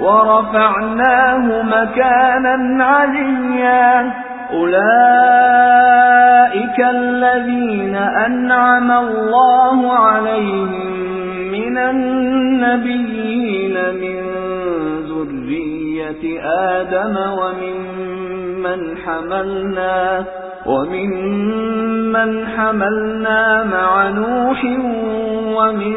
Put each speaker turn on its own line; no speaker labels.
ورفعناه مكانا عليا. أولئك الذين أنعم الله عليهم من النبيين من ذرية آدم وممن حملنا ومن من حملنا مع نوح ومن